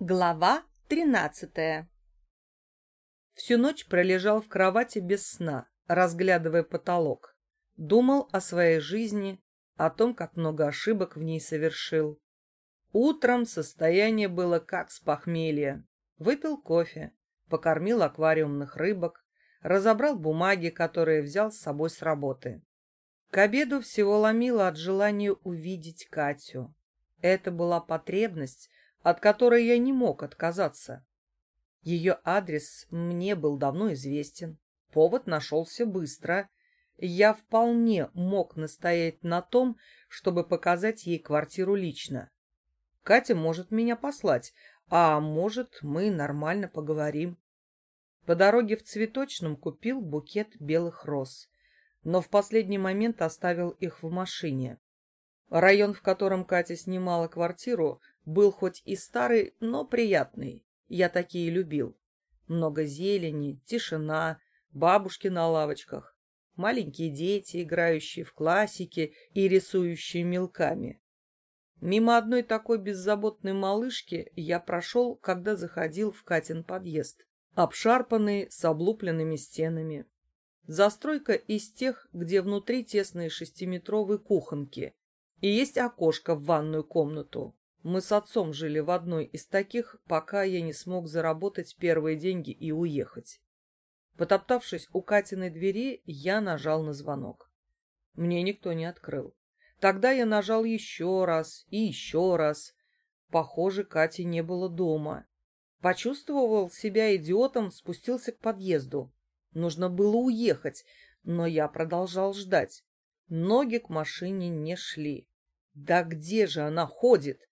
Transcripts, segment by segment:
Глава тринадцатая Всю ночь пролежал в кровати без сна, разглядывая потолок. Думал о своей жизни, о том, как много ошибок в ней совершил. Утром состояние было как с похмелья. Выпил кофе, покормил аквариумных рыбок, разобрал бумаги, которые взял с собой с работы. К обеду всего ломило от желания увидеть Катю. Это была потребность, от которой я не мог отказаться. Ее адрес мне был давно известен. Повод нашелся быстро. Я вполне мог настоять на том, чтобы показать ей квартиру лично. Катя может меня послать, а может, мы нормально поговорим. По дороге в цветочном купил букет белых роз, но в последний момент оставил их в машине. Район, в котором Катя снимала квартиру, был хоть и старый, но приятный. Я такие любил. Много зелени, тишина, бабушки на лавочках, маленькие дети, играющие в классики и рисующие мелками. Мимо одной такой беззаботной малышки я прошел, когда заходил в Катин подъезд, обшарпанный, с облупленными стенами. Застройка из тех, где внутри тесные шестиметровые кухонки, и есть окошко в ванную комнату. Мы с отцом жили в одной из таких, пока я не смог заработать первые деньги и уехать. Потоптавшись у Катиной двери, я нажал на звонок. Мне никто не открыл. Тогда я нажал еще раз и еще раз. Похоже, Кати не было дома. Почувствовал себя идиотом, спустился к подъезду. Нужно было уехать, но я продолжал ждать. Ноги к машине не шли. Да где же она ходит?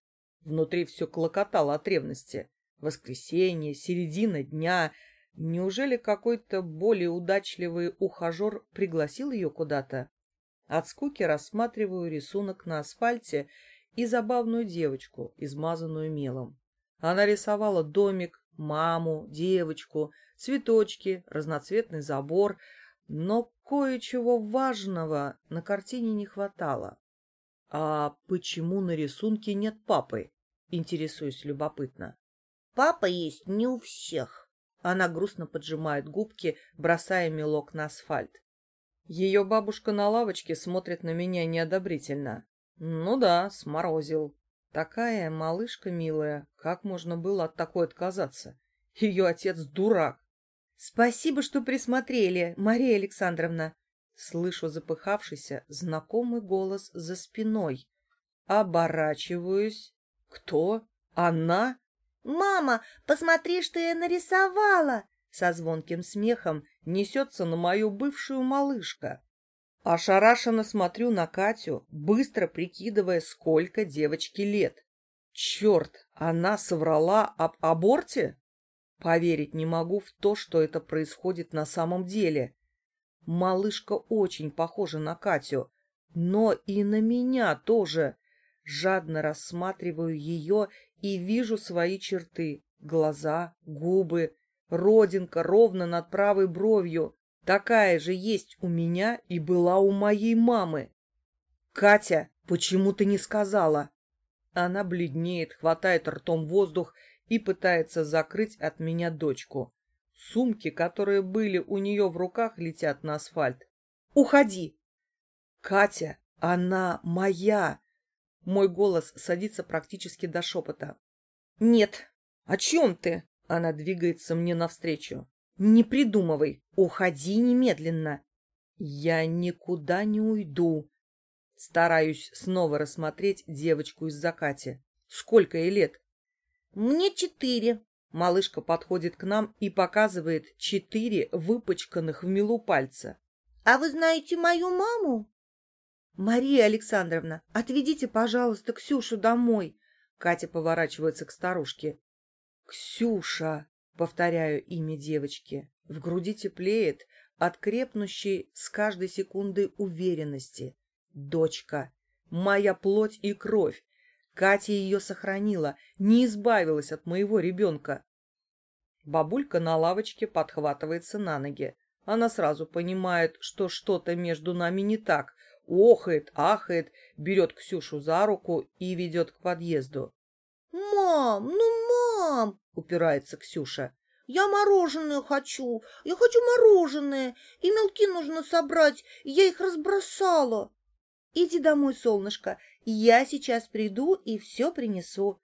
Внутри все клокотало от ревности. Воскресенье, середина дня. Неужели какой-то более удачливый ухажер пригласил ее куда-то? От скуки рассматриваю рисунок на асфальте и забавную девочку, измазанную мелом. Она рисовала домик, маму, девочку, цветочки, разноцветный забор, но кое-чего важного на картине не хватало. А почему на рисунке нет папы? Интересуюсь любопытно. Папа есть не у всех. Она грустно поджимает губки, бросая мелок на асфальт. Ее бабушка на лавочке смотрит на меня неодобрительно. Ну да, сморозил. Такая малышка милая, как можно было от такой отказаться? Ее отец дурак. Спасибо, что присмотрели, Мария Александровна. Слышу запыхавшийся, знакомый голос за спиной. Оборачиваюсь. «Кто? Она?» «Мама, посмотри, что я нарисовала!» Со звонким смехом несется на мою бывшую малышка. Ошарашенно смотрю на Катю, быстро прикидывая, сколько девочке лет. Черт, она соврала об аборте? Поверить не могу в то, что это происходит на самом деле. Малышка очень похожа на Катю, но и на меня тоже. Жадно рассматриваю ее и вижу свои черты. Глаза, губы, родинка ровно над правой бровью. Такая же есть у меня и была у моей мамы. «Катя, почему ты не сказала?» Она бледнеет, хватает ртом воздух и пытается закрыть от меня дочку. Сумки, которые были у нее в руках, летят на асфальт. «Уходи!» «Катя, она моя!» Мой голос садится практически до шепота. «Нет, о чем ты?» Она двигается мне навстречу. «Не придумывай, уходи немедленно». «Я никуда не уйду». Стараюсь снова рассмотреть девочку из закати. Сколько ей лет? «Мне четыре». Малышка подходит к нам и показывает четыре выпачканных в милу пальца. «А вы знаете мою маму?» «Мария Александровна, отведите, пожалуйста, Ксюшу домой!» Катя поворачивается к старушке. «Ксюша!» — повторяю имя девочки. В груди теплеет от крепнущей с каждой секундой уверенности. «Дочка! Моя плоть и кровь! Катя ее сохранила, не избавилась от моего ребенка!» Бабулька на лавочке подхватывается на ноги. Она сразу понимает, что что-то между нами не так, охает, ахает, берет Ксюшу за руку и ведет к подъезду. «Мам, ну упирается Ксюша. Я мороженое хочу, я хочу мороженое, и мелки нужно собрать, я их разбросала. Иди домой, солнышко, я сейчас приду и все принесу.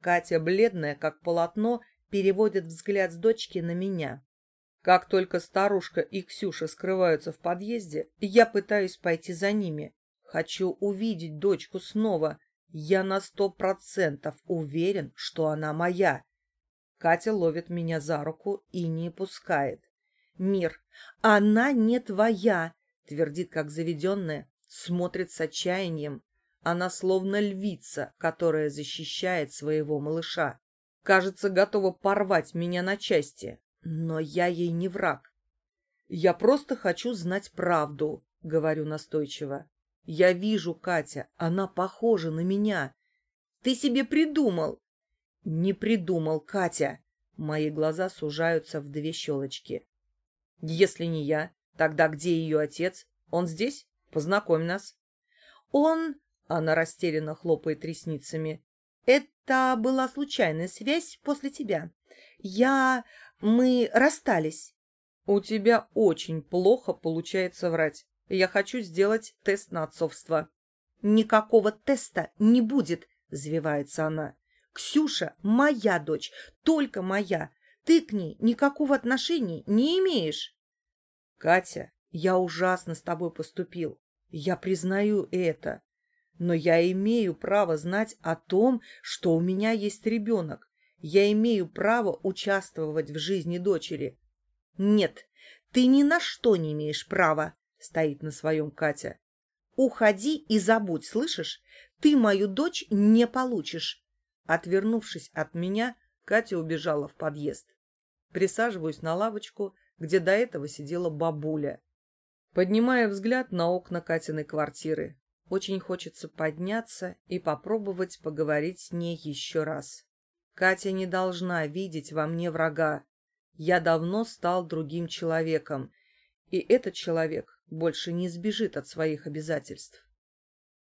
Катя, бледная, как полотно, переводит взгляд с дочки на меня. Как только старушка и Ксюша скрываются в подъезде, я пытаюсь пойти за ними. Хочу увидеть дочку снова. Я на сто процентов уверен, что она моя. Катя ловит меня за руку и не пускает. «Мир, она не твоя!» — твердит, как заведенная, смотрит с отчаянием. Она словно львица, которая защищает своего малыша. Кажется, готова порвать меня на части. Но я ей не враг. Я просто хочу знать правду, говорю настойчиво. Я вижу, Катя, она похожа на меня. Ты себе придумал. Не придумал, Катя. Мои глаза сужаются в две щелочки. Если не я, тогда где ее отец? Он здесь? Познакомь нас. Он... Она растерянно хлопает ресницами. Это была случайная связь после тебя. Я... Мы расстались. У тебя очень плохо получается врать. Я хочу сделать тест на отцовство. Никакого теста не будет, завивается она. Ксюша моя дочь, только моя. Ты к ней никакого отношения не имеешь. Катя, я ужасно с тобой поступил. Я признаю это. Но я имею право знать о том, что у меня есть ребенок. Я имею право участвовать в жизни дочери. Нет, ты ни на что не имеешь права, стоит на своем Катя. Уходи и забудь, слышишь? Ты мою дочь не получишь. Отвернувшись от меня, Катя убежала в подъезд. Присаживаюсь на лавочку, где до этого сидела бабуля. Поднимая взгляд на окна Катиной квартиры. Очень хочется подняться и попробовать поговорить с ней еще раз. Катя не должна видеть во мне врага. Я давно стал другим человеком, и этот человек больше не сбежит от своих обязательств.